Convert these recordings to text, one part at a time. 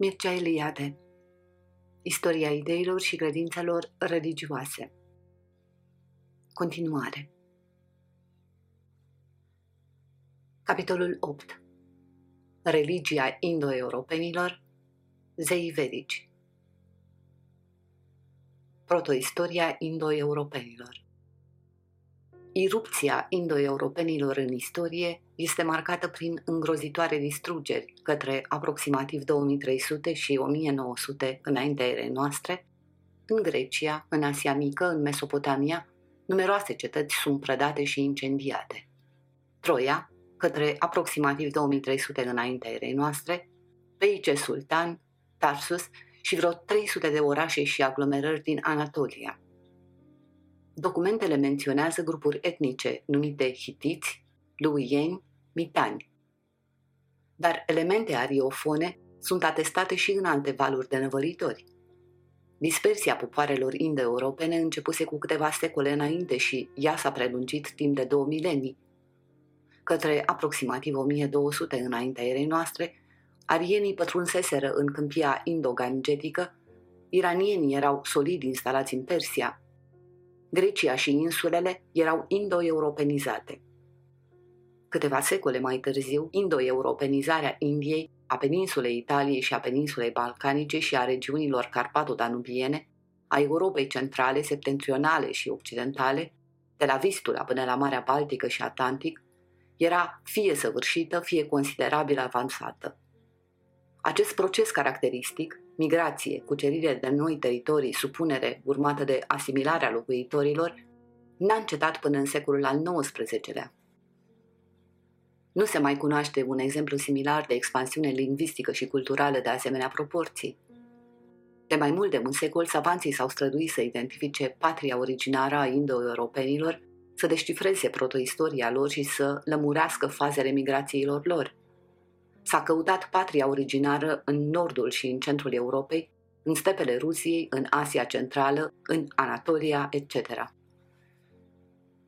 Mircea Eliade. Istoria ideilor și credințelor religioase. Continuare. Capitolul 8 Religia indo-europenilor Zei vedici. Protoistoria indo-europenilor Irupția indo-europenilor în istorie este marcată prin îngrozitoare distrugeri către aproximativ 2300 și 1900 înaintea erei noastre, în Grecia, în Asia Mică, în Mesopotamia, numeroase cetăți sunt prădate și incendiate. Troia, către aproximativ 2300 înaintea erei noastre, Peice Sultan, Tarsus și vreo 300 de orașe și aglomerări din Anatolia – Documentele menționează grupuri etnice numite hitiți, luieni, mitani. Dar elemente ariofone sunt atestate și în alte valuri de năvălitori. Dispersia popoarelor indo-europene începuse cu câteva secole înainte și ea s-a prelungit timp de două milenii. Către aproximativ 1200 înaintea erei noastre, arienii pătrunseseră în câmpia indo-gangetică, iranienii erau solid instalați în Persia, Grecia și insulele erau indo-europenizate. Câteva secole mai târziu, indo-europenizarea Indiei, a peninsulei Italiei și a peninsulei Balcanice și a regiunilor carpato-danubiene, a Europei centrale, septentrionale și occidentale, de la Vistula până la Marea Baltică și Atlantic, era fie săvârșită, fie considerabil avansată. Acest proces caracteristic migrație, cucerire de noi teritorii, supunere urmată de asimilarea locuitorilor, n-a încetat până în secolul al XIX-lea. Nu se mai cunoaște un exemplu similar de expansiune lingvistică și culturală de asemenea proporții. De mai mult de un secol, savanții s-au străduit să identifice patria originară a indo-europenilor, să descifreze protoistoria lor și să lămurească fazele migrațiilor lor – S-a căutat patria originară în nordul și în centrul Europei, în stepele Rusiei, în Asia Centrală, în Anatolia, etc.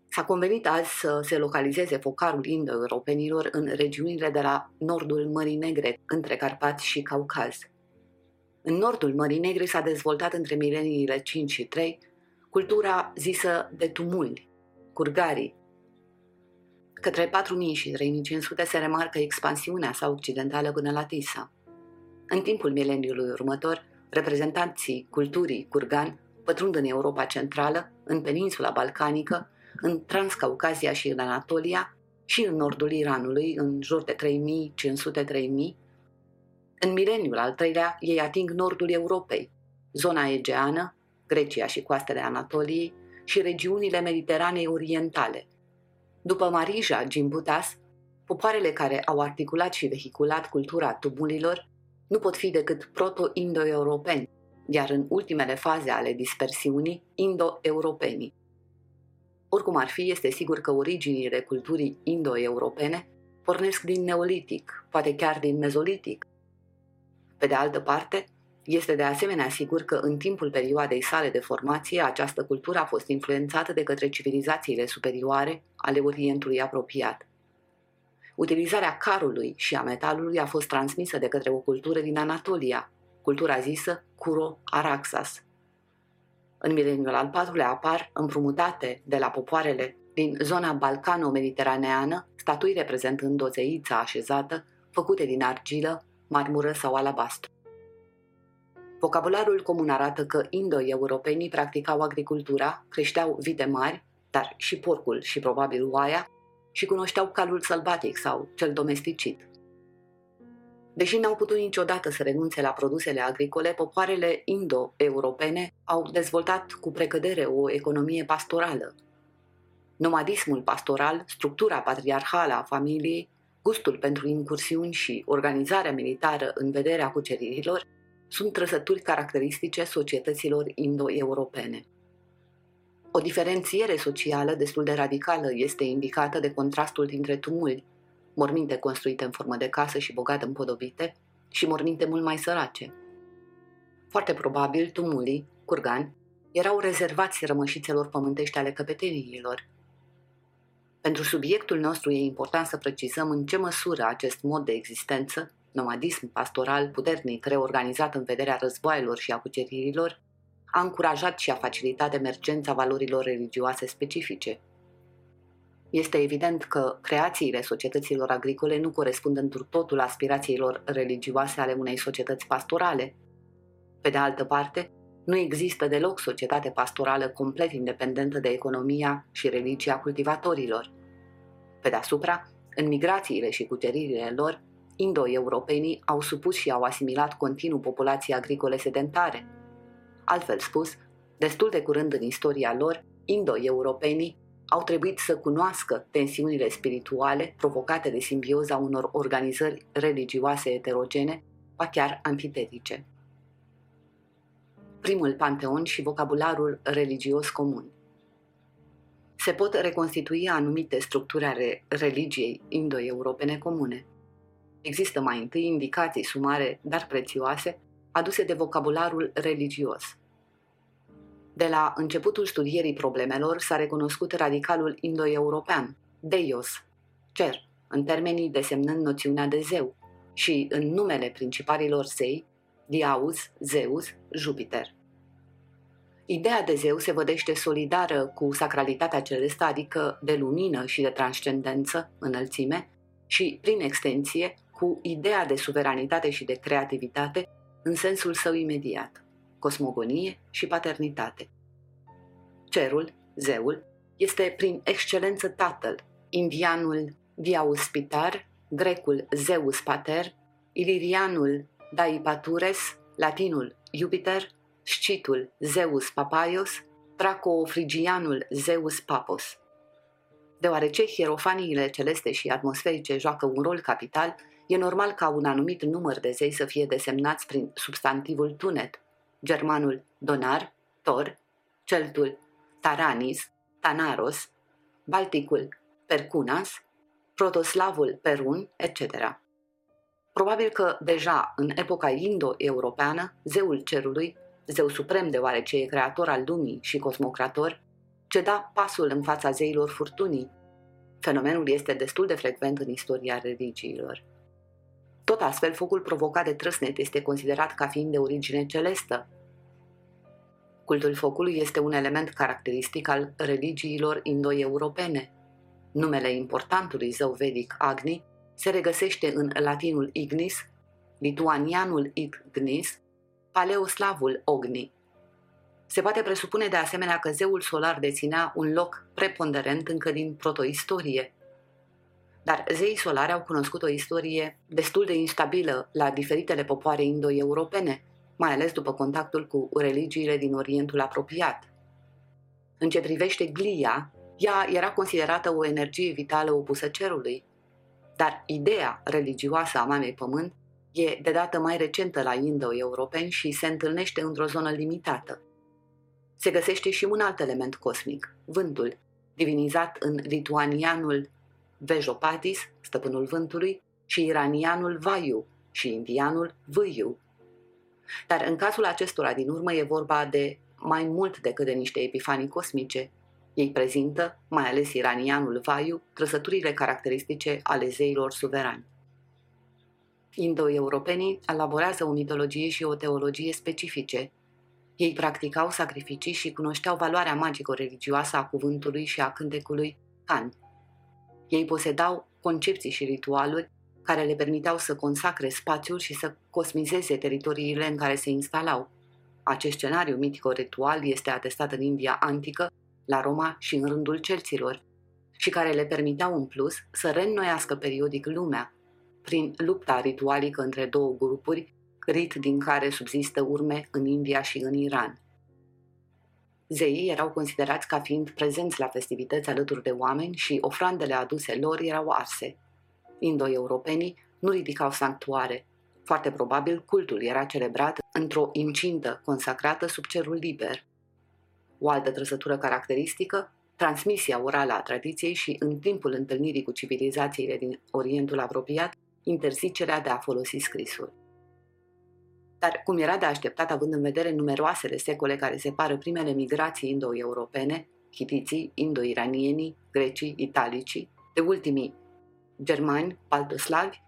S-a convenit azi să se localizeze focarul indo-europenilor în regiunile de la nordul Mării Negre, între Carpați și Caucaz. În nordul Mării Negre s-a dezvoltat între mileniile 5 și 3 cultura zisă de tumuli, curgarii, Către 4000 și 3500 se remarcă expansiunea sa occidentală până la Tisa. În timpul mileniului următor, reprezentanții culturii curgan pătrund în Europa Centrală, în peninsula balcanică, în Transcaucazia și în Anatolia și în nordul Iranului, în jur de 3500-3000. În mileniul al treilea, ei ating nordul Europei, zona egeană, Grecia și coastele Anatoliei și regiunile Mediteranei Orientale – după Marija Gimbutas, popoarele care au articulat și vehiculat cultura tubulilor nu pot fi decât proto-indo-europeni, iar în ultimele faze ale dispersiunii, indo-europenii. Oricum ar fi, este sigur că originile culturii indo-europene pornesc din neolitic, poate chiar din mezolitic. Pe de altă parte, este de asemenea sigur că în timpul perioadei sale de formație această cultură a fost influențată de către civilizațiile superioare ale Orientului apropiat. Utilizarea carului și a metalului a fost transmisă de către o cultură din Anatolia, cultura zisă Kuro-Araxas. În mileniul al patrulea apar împrumutate de la popoarele din zona balcano-mediteraneană statui reprezentând o zeiță așezată, făcute din argilă, marmură sau alabastru. Vocabularul comun arată că indo-europenii practicau agricultura, creșteau vite mari, dar și porcul și probabil oaia, și cunoșteau calul sălbatic sau cel domesticit. Deși n-au putut niciodată să renunțe la produsele agricole, popoarele indo-europene au dezvoltat cu precădere o economie pastorală. Nomadismul pastoral, structura patriarhală a familiei, gustul pentru incursiuni și organizarea militară în vederea cuceririlor sunt trăsături caracteristice societăților indo-europene. O diferențiere socială destul de radicală este indicată de contrastul dintre tumuli, morminte construite în formă de casă și bogate împodobite, și morminte mult mai sărace. Foarte probabil, tumulii, curgani, erau rezervați rămășițelor pământești ale căpeteniilor. Pentru subiectul nostru e important să precizăm în ce măsură acest mod de existență nomadism pastoral puternic reorganizat în vederea războaielor și a cuceririlor, a încurajat și a facilitat emergența valorilor religioase specifice. Este evident că creațiile societăților agricole nu corespund într totul aspirațiilor religioase ale unei societăți pastorale. Pe de altă parte, nu există deloc societate pastorală complet independentă de economia și religia cultivatorilor. Pe deasupra, în migrațiile și cuceririle lor, indo-europenii au supus și au asimilat continuu populații agricole sedentare. Altfel spus, destul de curând în istoria lor, indo-europenii au trebuit să cunoască tensiunile spirituale provocate de simbioza unor organizări religioase eterogene, ba chiar antitetice. Primul panteon și vocabularul religios comun. Se pot reconstitui anumite structuri ale religiei indo-europene comune. Există mai întâi indicații sumare, dar prețioase, aduse de vocabularul religios – de la începutul studierii problemelor s-a recunoscut radicalul indo-european, deios, cer, în termenii desemnând noțiunea de zeu, și în numele principalilor zei, Diaus, Zeus, Jupiter. Ideea de zeu se vădește solidară cu sacralitatea celestă, adică de lumină și de transcendență, înălțime, și, prin extensie, cu ideea de suveranitate și de creativitate în sensul său imediat cosmogonie și paternitate. Cerul, zeul, este prin excelență tatăl, indianul Diaus Pitar, grecul Zeus Pater, ilirianul Daipatures, latinul Jupiter, scitul Zeus Papaios, traco-frigianul Zeus Papos. Deoarece hierofaniile celeste și atmosferice joacă un rol capital, e normal ca un anumit număr de zei să fie desemnați prin substantivul tunet, germanul donar, tor, celtul taranis, tanaros, balticul percunas, protoslavul perun, etc. Probabil că deja în epoca indo-europeană, zeul cerului, zeu suprem deoarece e creator al lumii și cosmocrator, ceda pasul în fața zeilor furtunii. Fenomenul este destul de frecvent în istoria religiilor. Tot astfel, focul provocat de trăsnet este considerat ca fiind de origine celestă. Cultul focului este un element caracteristic al religiilor indo-europene. Numele importantului zău vedic Agni se regăsește în latinul Ignis, lituanianul Ignis, paleoslavul Ogni. Se poate presupune de asemenea că zeul solar deținea un loc preponderent încă din protoistorie – dar zeii solari au cunoscut o istorie destul de instabilă la diferitele popoare indo-europene, mai ales după contactul cu religiile din Orientul apropiat. În ce privește glia, ea era considerată o energie vitală opusă cerului, dar ideea religioasă a Mamei Pământ e de dată mai recentă la indo-europeni și se întâlnește într-o zonă limitată. Se găsește și un alt element cosmic, vântul, divinizat în lituanianul Vejopatis, stăpânul vântului, și iranianul Vayu și indianul Vâiu. Dar în cazul acestora din urmă e vorba de mai mult decât de niște epifanii cosmice. Ei prezintă, mai ales iranianul Vayu, trăsăturile caracteristice ale zeilor suverani. Indo-europenii elaborează o mitologie și o teologie specifice. Ei practicau sacrificii și cunoșteau valoarea magico-religioasă a cuvântului și a cântecului Can, ei posedau concepții și ritualuri care le permiteau să consacre spațiul și să cosmizeze teritoriile în care se instalau. Acest scenariu mitico-ritual este atestat în India antică, la Roma și în rândul celților, și care le permiteau în plus să reînnoiască periodic lumea, prin lupta ritualică între două grupuri, rit din care subzistă urme în India și în Iran. Zeii erau considerați ca fiind prezenți la festivități alături de oameni și ofrandele aduse lor erau arse. Indo-europenii nu ridicau sanctuare. Foarte probabil cultul era celebrat într-o incintă consacrată sub cerul liber. O altă trăsătură caracteristică, transmisia orală a tradiției și, în timpul întâlnirii cu civilizațiile din Orientul apropiat, interzicerea de a folosi scrisul. Dar, cum era de așteptat, având în vedere numeroasele secole care separă primele migrații indo-europene, hitiții, indo-iranienii, grecii, italicii, de ultimii germani, baltoslavi,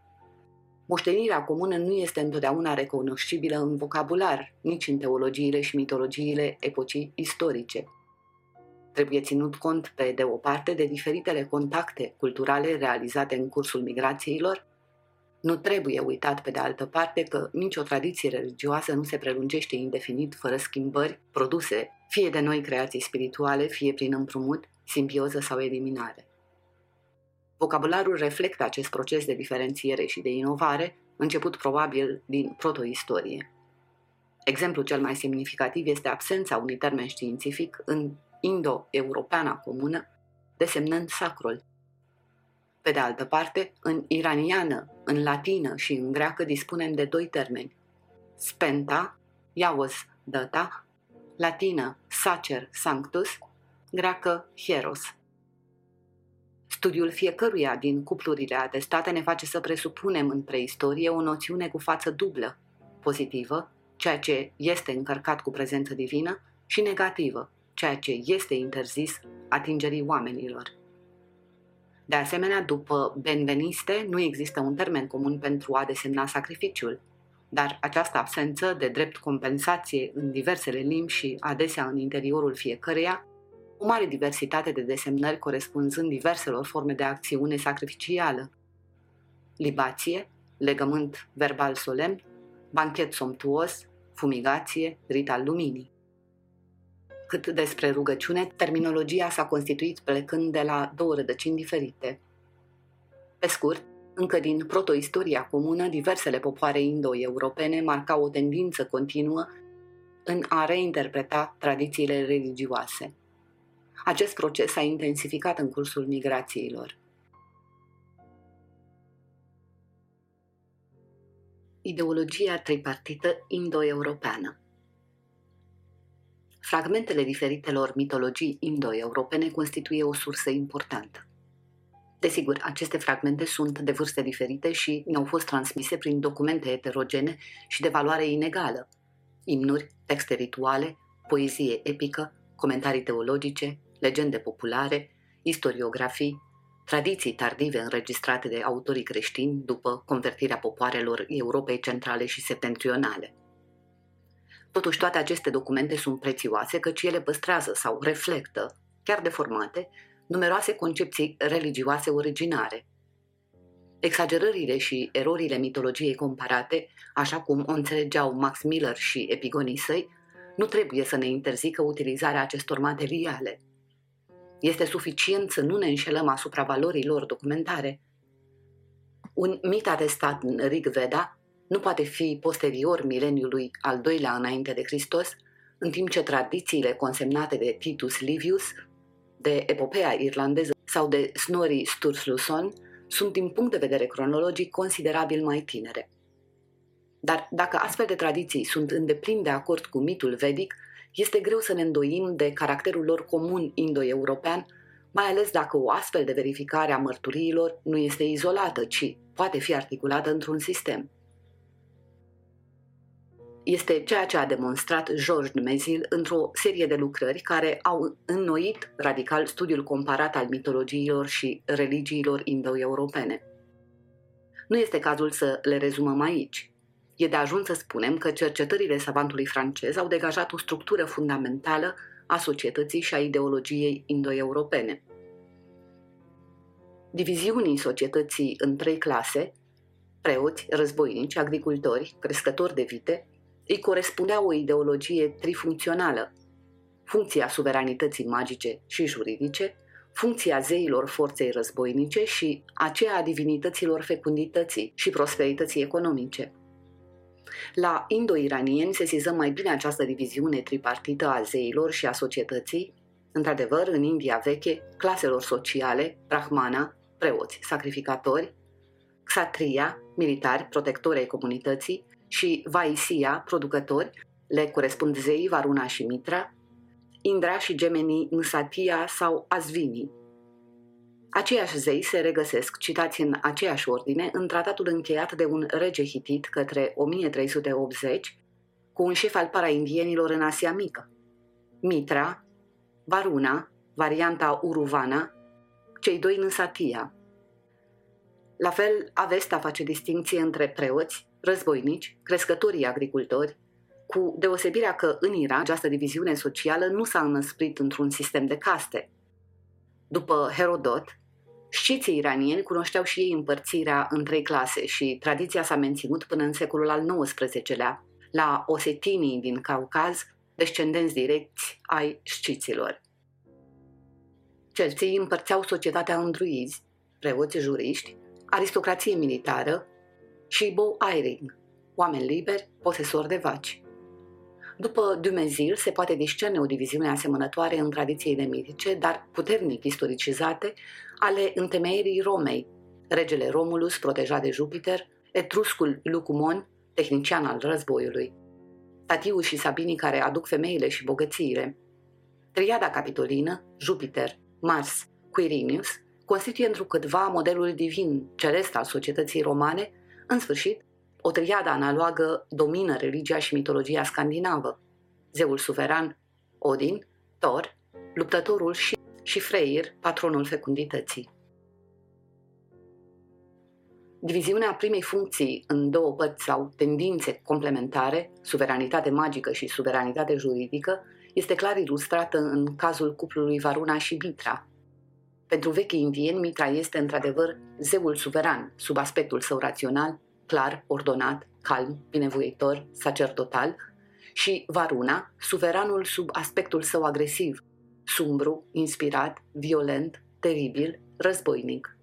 Moștenirea comună nu este întotdeauna recunoscibilă în vocabular, nici în teologiile și mitologiile epocii istorice. Trebuie ținut cont, pe de o parte, de diferitele contacte culturale realizate în cursul migrațiilor, nu trebuie uitat, pe de altă parte, că nicio tradiție religioasă nu se prelungește indefinit fără schimbări produse fie de noi creații spirituale, fie prin împrumut, simbioză sau eliminare. Vocabularul reflectă acest proces de diferențiere și de inovare, început probabil din protoistorie. Exemplul cel mai semnificativ este absența unui termen științific în indo-europeana comună, desemnând sacrul. Pe de altă parte, în iraniană, în latină și în greacă dispunem de doi termeni. Spenta, iavos data, latină sacer sanctus, greacă hieros. Studiul fiecăruia din cuplurile atestate ne face să presupunem în preistorie o noțiune cu față dublă, pozitivă, ceea ce este încărcat cu prezență divină, și negativă, ceea ce este interzis atingerii oamenilor. De asemenea, după benveniste, nu există un termen comun pentru a desemna sacrificiul, dar această absență de drept compensație în diversele limbi și adesea în interiorul fiecăreia, o mare diversitate de desemnări corespunzând diverselor forme de acțiune sacrificială. Libație, legământ verbal solemn, banchet somptuos, fumigație, rit al luminii. Cât despre rugăciune, terminologia s-a constituit plecând de la două rădăcini diferite. Pe scurt, încă din protoistoria comună, diversele popoare indo-europene marcau o tendință continuă în a reinterpreta tradițiile religioase. Acest proces s-a intensificat în cursul migrațiilor. Ideologia tripartită indo-europeană Fragmentele diferitelor mitologii indo-europene constituie o sursă importantă. Desigur, aceste fragmente sunt de vârste diferite și ne-au fost transmise prin documente heterogene și de valoare inegală. Imnuri, texte rituale, poezie epică, comentarii teologice, legende populare, istoriografii, tradiții tardive înregistrate de autorii creștini după convertirea popoarelor Europei centrale și septentrionale. Totuși, toate aceste documente sunt prețioase căci ele păstrează sau reflectă, chiar deformate, numeroase concepții religioase originare. Exagerările și erorile mitologiei comparate, așa cum o înțelegeau Max Miller și epigonii săi, nu trebuie să ne interzică utilizarea acestor materiale. Este suficient să nu ne înșelăm asupra valorilor documentare. Un mit atestat în Rig Veda nu poate fi posterior mileniului al doilea înainte de Hristos, în timp ce tradițiile consemnate de Titus Livius, de epopeea irlandeză sau de Snorri Sturluson sunt din punct de vedere cronologic considerabil mai tinere. Dar dacă astfel de tradiții sunt îndeplin de acord cu mitul vedic, este greu să ne îndoim de caracterul lor comun indo-european, mai ales dacă o astfel de verificare a mărturiilor nu este izolată, ci poate fi articulată într-un sistem este ceea ce a demonstrat Georges Mezil într-o serie de lucrări care au înnoit radical studiul comparat al mitologiilor și religiilor indo-europene. Nu este cazul să le rezumăm aici. E de ajuns să spunem că cercetările savantului francez au degajat o structură fundamentală a societății și a ideologiei indo-europene. Diviziunii societății în trei clase, preoți, războinici, agricultori, crescători de vite, îi corespundea o ideologie trifuncțională, funcția suveranității magice și juridice, funcția zeilor forței războinice și aceea a divinităților fecundității și prosperității economice. La indo-iranieni se siză mai bine această diviziune tripartită a zeilor și a societății, într-adevăr, în India veche, claselor sociale, brahmana, preoți, sacrificatori, xatria, militari, protectori ai comunității, și Vaisia, producători, le corespund zeii Varuna și Mitra, Indra și gemenii Nsatia sau Azvini. Aceiași zei se regăsesc, citați în aceeași ordine, în tratatul încheiat de un rege hitit către 1380, cu un șef al paraindienilor în Asia Mică. Mitra, Varuna, varianta Uruvana, cei doi în Satia, La fel, Avesta face distinție între preoți, războinici, crescătorii agricultori, cu deosebirea că în Iran această diviziune socială nu s-a înăsprit într-un sistem de caste. După Herodot, Sciții iranieni cunoșteau și ei împărțirea în trei clase și tradiția s-a menținut până în secolul al XIX-lea, la osetinii din Caucaz, descendenți direcți ai sciților. Celții împărțeau societatea în druizi, preoți juriști, aristocrație militară și bow airing, oameni liberi, posesori de vaci. După Dumezil se poate discerne o diviziune asemănătoare în tradițiile mitice, dar puternic istoricizate, ale întemeierii Romei, regele Romulus, protejat de Jupiter, etruscul Lucumon, tehnician al războiului, Tatiu și Sabinii care aduc femeile și bogățiile. Triada capitolină, Jupiter, Mars, Quirinius, constituie întrucâtva modelul divin celest al societății romane, în sfârșit, o triadă analogă domină religia și mitologia scandinavă. Zeul suveran, Odin, Thor, luptătorul și, și Freyr, patronul fecundității. Diviziunea primei funcții în două părți sau tendințe complementare, suveranitate magică și suveranitate juridică, este clar ilustrată în cazul cuplului Varuna și Mitra. Pentru vechii indieni, Mitra este într-adevăr zeul suveran, sub aspectul său rațional, clar, ordonat, calm, binevoitor, sacerdotal, și Varuna, suveranul sub aspectul său agresiv, sumbru, inspirat, violent, teribil, războinic.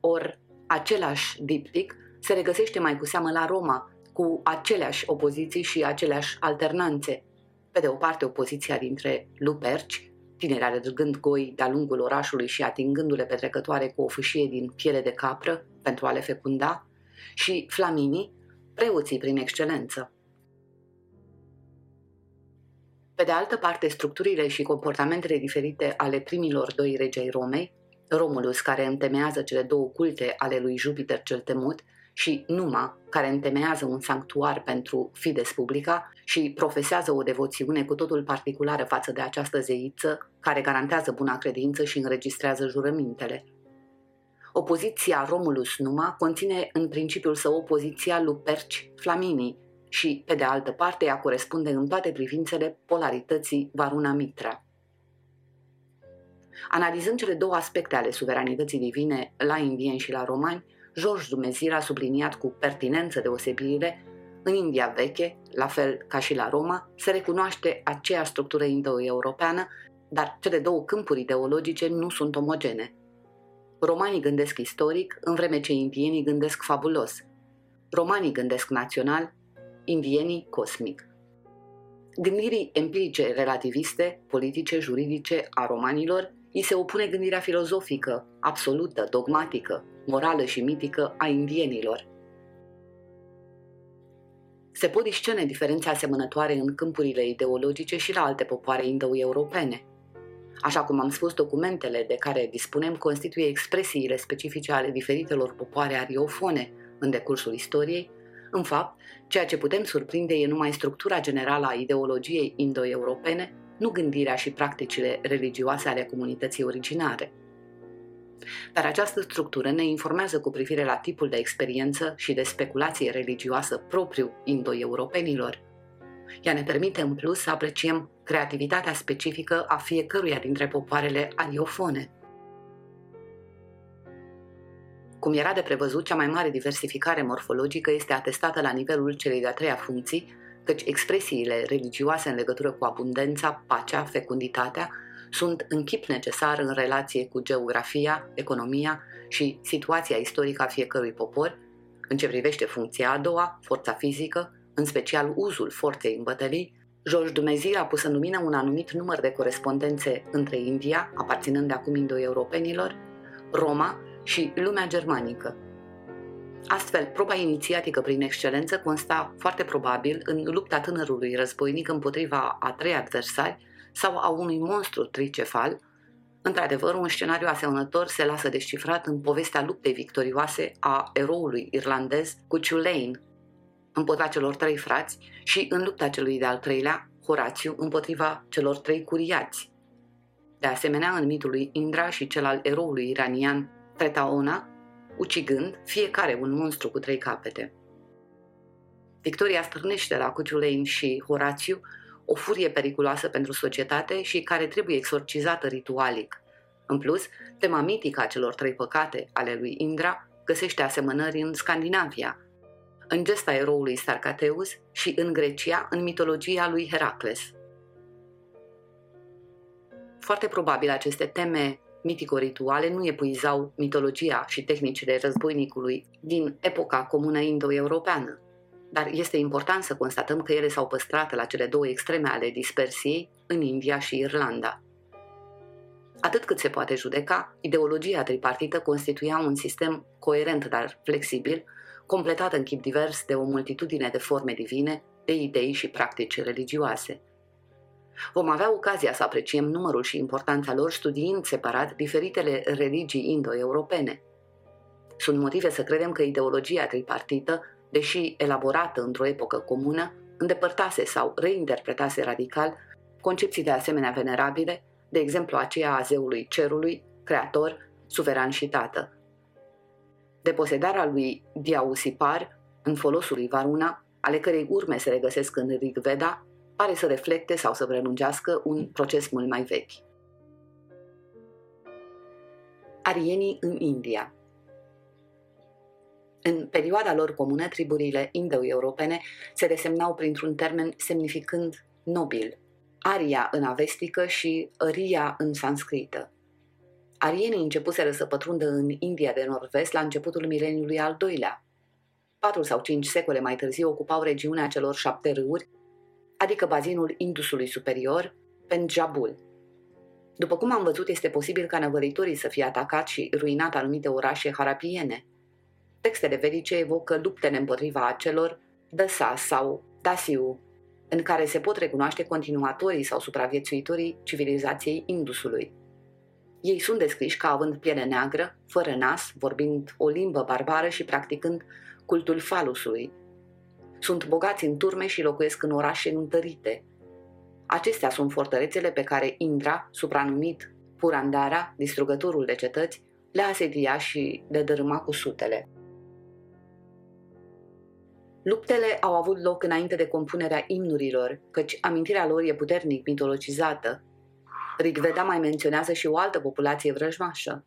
Or, același diptic se regăsește mai cu seamă la Roma, cu aceleași opoziții și aceleași alternanțe. Pe de o parte, opoziția dintre luperci, tineri alergând goi de-a lungul orașului și atingându-le pe trecătoare cu o fâșie din piele de capră pentru a le fecunda, și flaminii, preoții prin excelență. Pe de altă parte, structurile și comportamentele diferite ale primilor doi regi ai Romei, Romulus, care întemeiază cele două culte ale lui Jupiter cel temut, și Numa, care întemeiază un sanctuar pentru Fides Publica și profesează o devoțiune cu totul particulară față de această zeiță, care garantează buna credință și înregistrează jurămintele. Opoziția Romulus-Numa conține în principiul său opoziția Luperci Flamini și, pe de altă parte, ea corespunde în toate privințele polarității Varuna-Mitra. Analizând cele două aspecte ale suveranității divine la indieni și la romani, George Dumezir a subliniat cu pertinență deosebirile în India veche, la fel ca și la Roma, se recunoaște aceeași structură indo-europeană, dar cele două câmpuri ideologice nu sunt omogene. Romanii gândesc istoric, în vreme ce indienii gândesc fabulos. Romanii gândesc național, indienii cosmic. Gândirii empirice relativiste, politice, juridice a romanilor îi se opune gândirea filozofică, absolută, dogmatică, morală și mitică a indienilor. Se pot discerne diferențe asemănătoare în câmpurile ideologice și la alte popoare indo-europene – Așa cum am spus, documentele de care dispunem constituie expresiile specifice ale diferitelor popoare ariofone în decursul istoriei. În fapt, ceea ce putem surprinde e numai structura generală a ideologiei indo-europene, nu gândirea și practicile religioase ale comunității originare. Dar această structură ne informează cu privire la tipul de experiență și de speculație religioasă propriu indo-europenilor – ea ne permite în plus să apreciem creativitatea specifică a fiecăruia dintre popoarele aliofone. Cum era de prevăzut, cea mai mare diversificare morfologică este atestată la nivelul celei de-a treia funcții, căci expresiile religioase în legătură cu abundența, pacea, fecunditatea sunt în chip necesar în relație cu geografia, economia și situația istorică a fiecărui popor, în ce privește funcția a doua, forța fizică, în special uzul forței în bătălii, George Dumnezeu a pus în lumină un anumit număr de corespondențe între India, aparținând de acum indo-europenilor, Roma și lumea germanică. Astfel, proba inițiatică prin excelență consta foarte probabil în lupta tânărului războinic împotriva a trei adversari sau a unui monstru tricefal. Într-adevăr, un scenariu asemănător se lasă descifrat în povestea luptei victorioase a eroului irlandez cu Tulane, împotriva celor trei frați și în lupta celui de-al treilea, Horațiu, împotriva celor trei curiați. De asemenea, în mitul lui Indra și cel al eroului iranian Tretaona, ucigând fiecare un monstru cu trei capete. Victoria stârnește la Cuciulain și Horațiu o furie periculoasă pentru societate și care trebuie exorcizată ritualic. În plus, tema mitică a celor trei păcate ale lui Indra găsește asemănări în Scandinavia, în gesta eroului Sarcateus și în Grecia, în mitologia lui Heracles. Foarte probabil aceste teme mitico-rituale nu epuizau mitologia și tehnicile războinicului din epoca comună indo-europeană, dar este important să constatăm că ele s-au păstrat la cele două extreme ale dispersiei, în India și Irlanda. Atât cât se poate judeca, ideologia tripartită constituia un sistem coerent, dar flexibil, completat în chip divers de o multitudine de forme divine, de idei și practici religioase. Vom avea ocazia să apreciem numărul și importanța lor studiind separat diferitele religii indo-europene. Sunt motive să credem că ideologia tripartită, deși elaborată într-o epocă comună, îndepărtase sau reinterpretase radical concepții de asemenea venerabile, de exemplu aceea a zeului cerului, creator, suveran și tată, deposedarea lui Diausipar în folosul lui Varuna, ale cărei urme se regăsesc în Rig Veda, pare să reflecte sau să prelungească un proces mult mai vechi. Arienii în India În perioada lor comună, triburile indo-europene se desemnau printr-un termen semnificând nobil, aria în avestică și ria în sanscrită. Arienii începuseră să pătrundă în India de nord-vest la începutul mileniului al doilea. Patru sau cinci secole mai târziu ocupau regiunea celor șapte râuri, adică bazinul Indusului superior, Penjabul. După cum am văzut, este posibil ca năvăritorii să fie atacat și ruinat anumite orașe harapiene. Textele vedice evocă luptele împotriva acelor Dasa sau Dasiu, în care se pot recunoaște continuatorii sau supraviețuitorii civilizației Indusului. Ei sunt descriși ca având piele neagră, fără nas, vorbind o limbă barbară și practicând cultul falusului. Sunt bogați în turme și locuiesc în orașe întărite. Acestea sunt fortărețele pe care Indra, supranumit Purandara, distrugătorul de cetăți, le asedia și le dărâma cu sutele. Luptele au avut loc înainte de compunerea imnurilor, căci amintirea lor e puternic mitologizată Rigveda mai menționează și o altă populație vrăjmașă,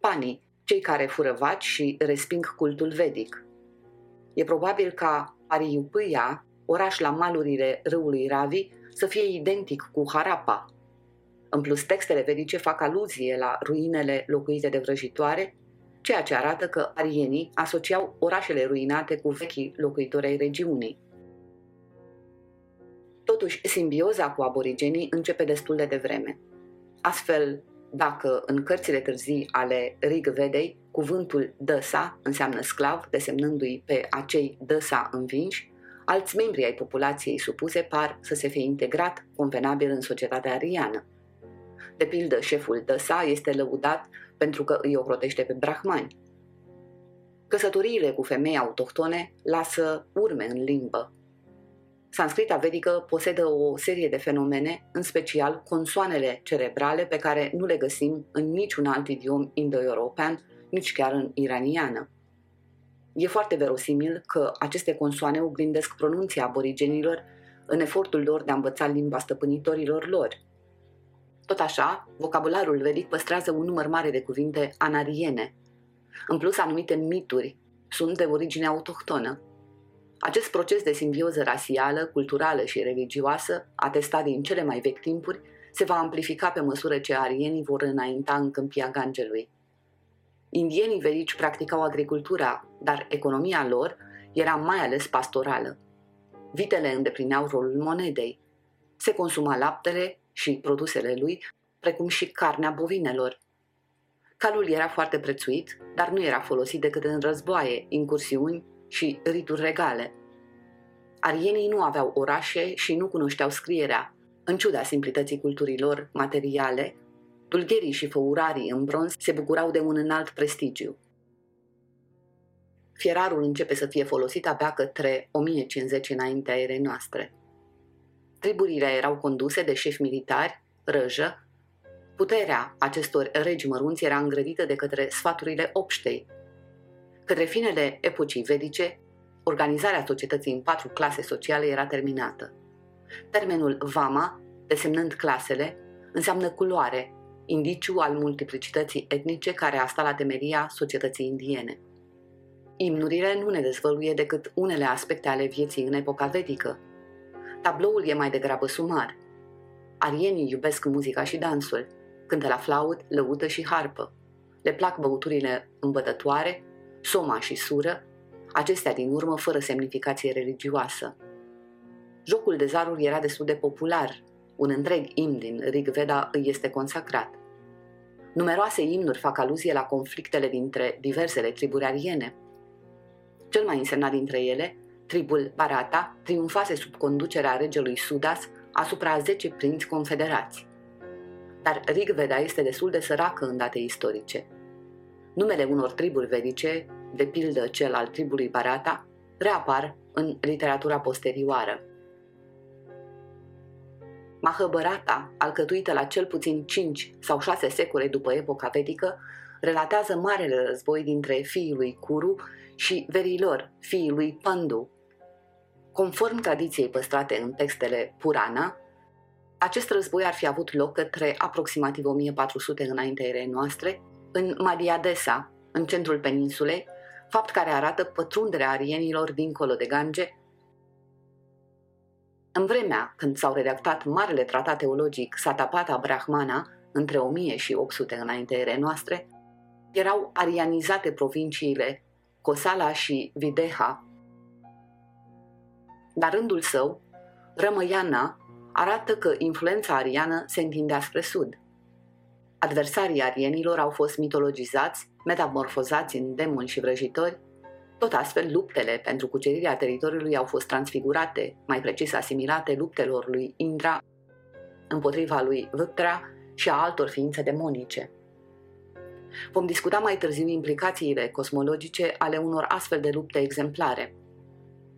panii, cei care fură vaci și resping cultul vedic. E probabil ca Ariupâia, oraș la malurile râului Ravi, să fie identic cu Harappa. În plus, textele vedice fac aluzie la ruinele locuite de vrăjitoare, ceea ce arată că arienii asociau orașele ruinate cu vechii locuitori ai regiunii. Totuși, simbioza cu aborigenii începe destul de devreme. Astfel, dacă în cărțile târzii ale Rig Vedei cuvântul dăsa înseamnă sclav, desemnându-i pe acei dăsa învinși, alți membri ai populației supuse par să se fie integrat convenabil în societatea ariană. De pildă, șeful dăsa este lăudat pentru că îi ocrotește pe brahmani. Căsătoriile cu femei autohtone lasă urme în limbă, Sanscrita vedică posedă o serie de fenomene, în special consoanele cerebrale pe care nu le găsim în niciun alt idiom indo-european, nici chiar în iraniană. E foarte verosimil că aceste consoane oglindesc pronunția aborigenilor în efortul lor de a învăța limba stăpânitorilor lor. Tot așa, vocabularul vedic păstrează un număr mare de cuvinte anariene. În plus, anumite mituri sunt de origine autohtonă, acest proces de simbioză rasială, culturală și religioasă, atestat din cele mai vechi timpuri, se va amplifica pe măsură ce arienii vor înainta în câmpia Gangelui. Indienii verici practicau agricultura, dar economia lor era mai ales pastorală. Vitele îndeplineau rolul monedei. Se consuma laptele și produsele lui, precum și carnea bovinelor. Calul era foarte prețuit, dar nu era folosit decât în războaie, incursiuni și rituri regale. Arienii nu aveau orașe și nu cunoșteau scrierea, în ciuda simplității culturilor materiale, dulgherii și făurarii în bronz se bucurau de un înalt prestigiu. Fierarul începe să fie folosit abia către 1050 înaintea erei noastre. Triburile erau conduse de șefi militari, răjă. Puterea acestor regi mărunți era îngrădită de către sfaturile obștei, Către finele epocii vedice, organizarea societății în patru clase sociale era terminată. Termenul vama, desemnând clasele, înseamnă culoare, indiciu al multiplicității etnice care a stat la temeria societății indiene. Imnurile nu ne dezvăluie decât unele aspecte ale vieții în epoca vedică. Tabloul e mai degrabă sumar. Arienii iubesc muzica și dansul, cântă la flaut, lăută și harpă. Le plac băuturile îmbătătoare, soma și sură, acestea din urmă fără semnificație religioasă. Jocul de zaruri era destul de popular, un întreg imn din Rig Veda îi este consacrat. Numeroase imnuri fac aluzie la conflictele dintre diversele triburi ariene. Cel mai însemnat dintre ele, tribul Barata, triumfase sub conducerea regelui Sudas asupra 10 prinți confederați. Dar Rig Veda este destul de săracă în date istorice. Numele unor triburi vedice, de pildă cel al tribului Barata, reapar în literatura posterioară. Mahabharata, alcătuită la cel puțin 5 sau 6 secole după epoca vedică, relatează marele război dintre fiii lui Kuru și verilor, fiii lui Pandu. Conform tradiției păstrate în textele Purana, acest război ar fi avut loc către aproximativ 1400 înaintea erei noastre, în Madiadesa, în centrul peninsulei, fapt care arată pătrunderea arienilor dincolo de Gange în vremea când s-au redactat marele tratat teologic Satapata Brahmana, între 1000 și 800 înainte ere noastre, erau arianizate provinciile Kosala și Videha. Dar rândul său, Rămăiana arată că influența ariană se întindea spre sud. Adversarii arienilor au fost mitologizați, metamorfozați în demoni și vrăjitori, tot astfel, luptele pentru cucerirea teritoriului au fost transfigurate, mai precis asimilate luptelor lui Indra împotriva lui Vâptra și a altor ființe demonice. Vom discuta mai târziu implicațiile cosmologice ale unor astfel de lupte exemplare.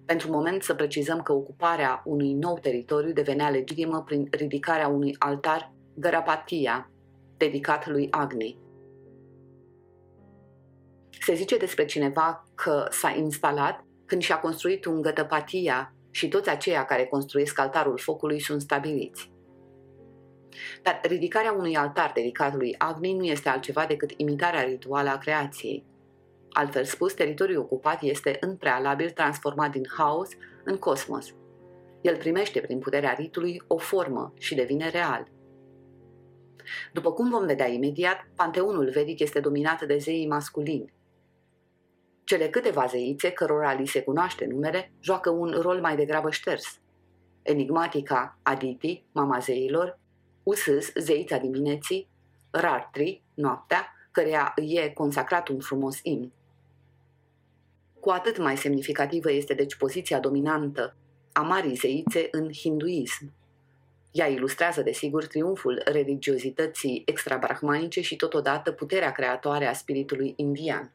Pentru moment să precizăm că ocuparea unui nou teritoriu devenea legitimă prin ridicarea unui altar Garapatia, dedicat lui Agni, se zice despre cineva că s-a instalat când și-a construit un gătăpatia și toți aceia care construiesc altarul focului sunt stabiliți. Dar ridicarea unui altar dedicat lui Agni nu este altceva decât imitarea rituală a creației. Altfel spus, teritoriul ocupat este în prealabil transformat din haos în cosmos. El primește prin puterea ritului o formă și devine real. După cum vom vedea imediat, panteonul vedic este dominat de zeii masculini, cele câteva zeițe, cărora li se cunoaște numele, joacă un rol mai degrabă șters. Enigmatica Aditi, mama zeilor, Usus, zeița dimineții, Rartri, noaptea, căreia îi e consacrat un frumos imn. Cu atât mai semnificativă este deci poziția dominantă a marii zeițe în hinduism. Ea ilustrează, desigur, triumful religiozității extrabrahmanice și totodată puterea creatoare a spiritului indian.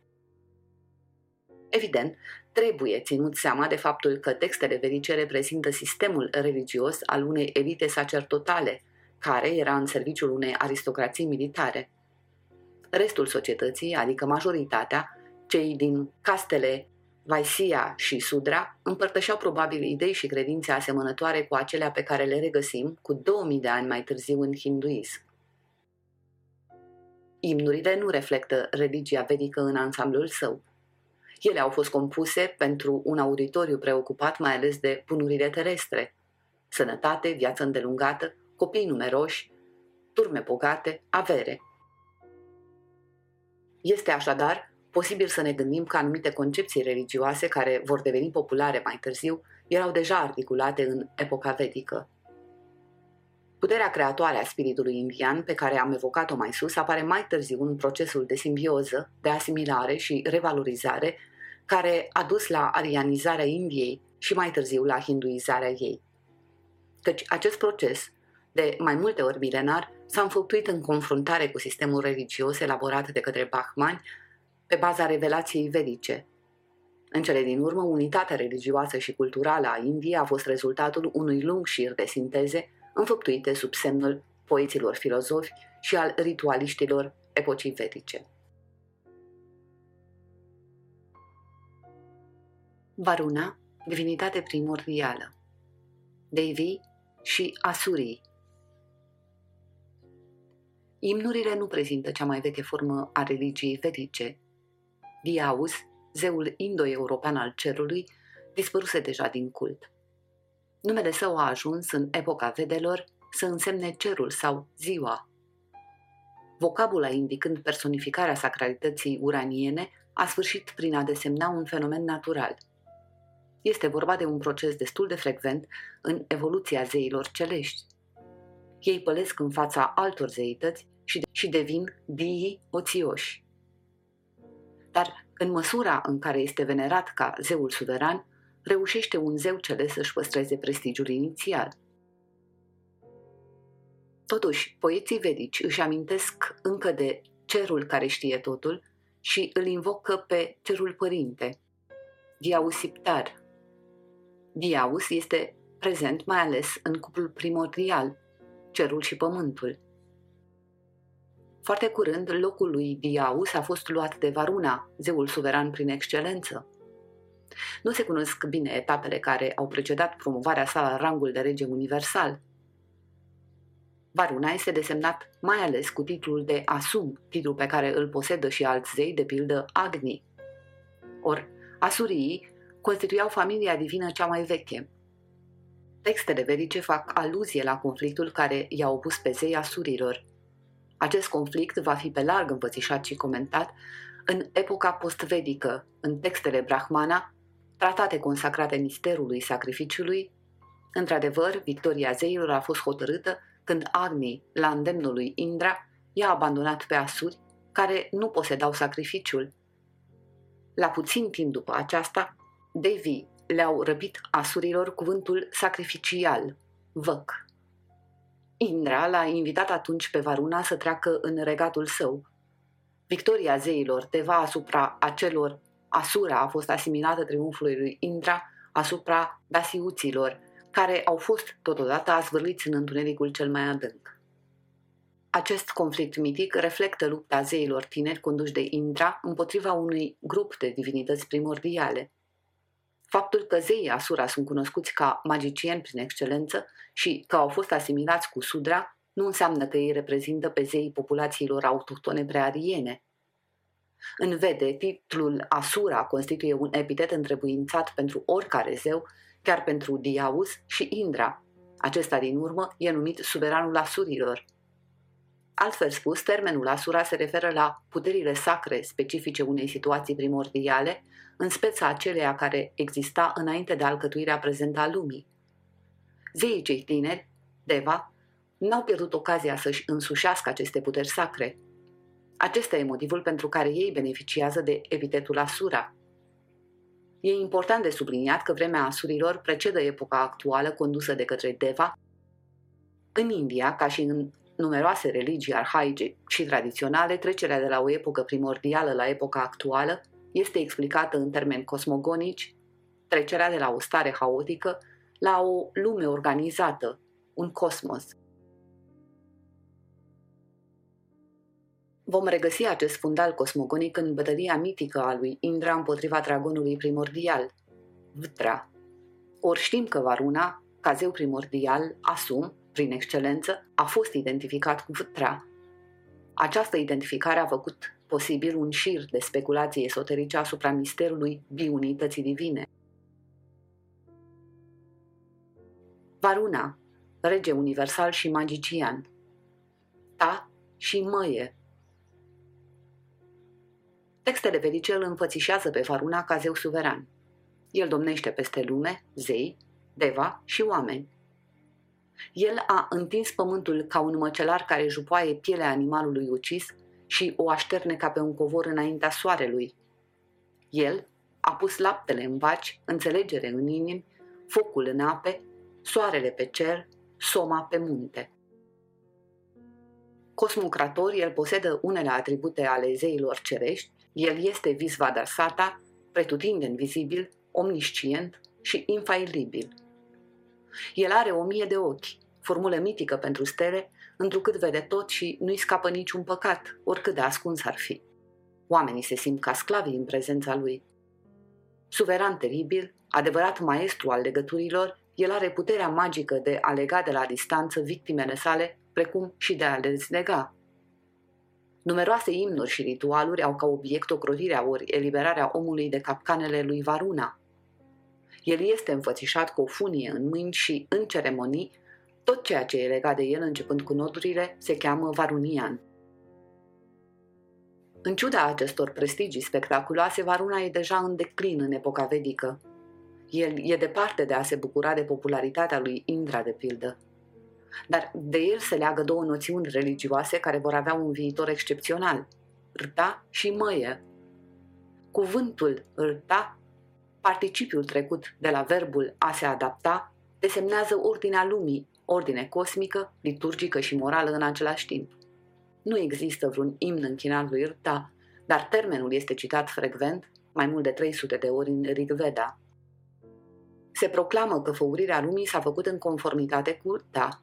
Evident, trebuie ținut seama de faptul că textele vedice reprezintă sistemul religios al unei elite sacerdotale, care era în serviciul unei aristocrații militare. Restul societății, adică majoritatea, cei din castele Vaisia și Sudra, împărtășeau probabil idei și credințe asemănătoare cu acelea pe care le regăsim cu 2000 de ani mai târziu în hinduism. Imnurile nu reflectă religia vedică în ansamblul său. Ele au fost compuse pentru un auditoriu preocupat mai ales de bunurile terestre, sănătate, viață îndelungată, copii numeroși, turme bogate, avere. Este așadar posibil să ne gândim că anumite concepții religioase care vor deveni populare mai târziu erau deja articulate în epoca vedică. Puterea creatoare a spiritului indian, pe care am evocat-o mai sus, apare mai târziu în procesul de simbioză, de asimilare și revalorizare care a dus la arianizarea Indiei și mai târziu la hinduizarea ei. Căci acest proces, de mai multe ori milenar, s-a înfăptuit în confruntare cu sistemul religios elaborat de către Bahmani pe baza revelației vedice. În cele din urmă, unitatea religioasă și culturală a Indiei a fost rezultatul unui lung șir de sinteze înfăptuite sub semnul poeților filozofi și al ritualiștilor epocii vedice. Varuna, divinitate primordială. Devi și Asurii. Imnurile nu prezintă cea mai veche formă a religiei vedice. Diaus, zeul indo-european al cerului, dispăruse deja din cult. Numele său a ajuns în epoca vedelor să însemne cerul sau ziua. Vocabula indicând personificarea sacralității uraniene a sfârșit prin a desemna un fenomen natural. Este vorba de un proces destul de frecvent în evoluția zeilor celești. Ei pălesc în fața altor zeități și, și devin dii oțioși. Dar în măsura în care este venerat ca zeul suveran, reușește un zeu celest să-și păstreze prestigiul inițial. Totuși, poeții vedici își amintesc încă de cerul care știe totul și îl invocă pe cerul părinte, Diausiptar. Diaus este prezent mai ales în cuplul primordial, cerul și pământul. Foarte curând, locul lui Diaus a fost luat de Varuna, zeul suveran prin excelență. Nu se cunosc bine etapele care au precedat promovarea sa la rangul de rege universal. Varuna este desemnat mai ales cu titlul de Asum, titlul pe care îl posedă și alți zei, de pildă Agni. Or, Asurii constituiau familia divină cea mai veche. Textele vedice fac aluzie la conflictul care i-a opus pe zei asurilor. Acest conflict va fi pe larg învățișat și comentat în epoca postvedică, în textele Brahmana, tratate consacrate misterului sacrificiului. Într-adevăr, victoria zeilor a fost hotărâtă când Agni, la îndemnul lui Indra, i-a abandonat pe asuri, care nu posedau sacrificiul. La puțin timp după aceasta, Devi le-au răpit asurilor cuvântul sacrificial, văc. Indra l-a invitat atunci pe Varuna să treacă în regatul său. Victoria zeilor Deva asupra acelor Asura a fost asimilată triumfului lui Indra asupra dasiuților, care au fost totodată azvârliți în întunericul cel mai adânc. Acest conflict mitic reflectă lupta zeilor tineri conduși de Indra împotriva unui grup de divinități primordiale. Faptul că zeii Asura sunt cunoscuți ca magicieni prin excelență și că au fost asimilați cu Sudra nu înseamnă că ei reprezintă pe zeii populațiilor autohtone preariene. În vede, titlul Asura constituie un epitet întrebuințat pentru oricare zeu, chiar pentru Diaus și Indra. Acesta din urmă e numit suveranul asurilor. Altfel spus, termenul asura se referă la puterile sacre specifice unei situații primordiale, în speța aceleia care exista înainte de alcătuirea prezentă a lumii. Zeii cei tineri, Deva, n-au pierdut ocazia să-și însușească aceste puteri sacre. Acesta e motivul pentru care ei beneficiază de epitetul Asura. E important de subliniat că vremea Asurilor precedă epoca actuală condusă de către Deva. În India, ca și în numeroase religii arhaice și tradiționale, trecerea de la o epocă primordială la epoca actuală este explicată în termeni cosmogonici, trecerea de la o stare haotică la o lume organizată, un cosmos. Vom regăsi acest fundal cosmogonic în bătălia mitică a lui Indra împotriva dragonului primordial, Vtra. Ori știm că Varuna, ca zeu primordial, Asum, prin excelență, a fost identificat cu Vtra. Această identificare a făcut posibil un șir de speculații esoterice asupra misterului biunității divine. Varuna, rege universal și magician. Ta și măie. Textele vedice îl înfățișează pe Varuna ca zeu suveran. El domnește peste lume, zei, deva și oameni. El a întins pământul ca un măcelar care jupoaie pielea animalului ucis și o așterne ca pe un covor înaintea soarelui. El a pus laptele în vaci, înțelegere în inimi, focul în ape, soarele pe cer, soma pe munte. Cosmocrator, el posedă unele atribute ale zeilor cerești, el este Visvadasata, pretutindeni vizibil, omniscient și infailibil. El are o mie de ochi, formulă mitică pentru stele, întrucât vede tot și nu-i scapă niciun păcat, oricât de ascuns ar fi. Oamenii se simt ca sclavi în prezența lui. Suveran teribil, adevărat maestru al legăturilor, el are puterea magică de a lega de la distanță victimele sale, precum și de a le dezlega. Numeroase imnuri și ritualuri au ca obiect ocrotirea ori eliberarea omului de capcanele lui Varuna. El este înfățișat cu o funie în mâini și, în ceremonii, tot ceea ce e legat de el, începând cu nodurile, se cheamă Varunian. În ciuda acestor prestigii spectaculoase, Varuna e deja în declin în epoca vedică. El e departe de a se bucura de popularitatea lui Indra, de pildă. Dar de el se leagă două noțiuni religioase care vor avea un viitor excepțional, rta și măie. Cuvântul rta, participiul trecut de la verbul a se adapta, desemnează ordinea lumii, ordine cosmică, liturgică și morală în același timp. Nu există vreun imn închinat lui Rta, dar termenul este citat frecvent, mai mult de 300 de ori în Rig Veda. Se proclamă că făurirea lumii s-a făcut în conformitate cu Rta.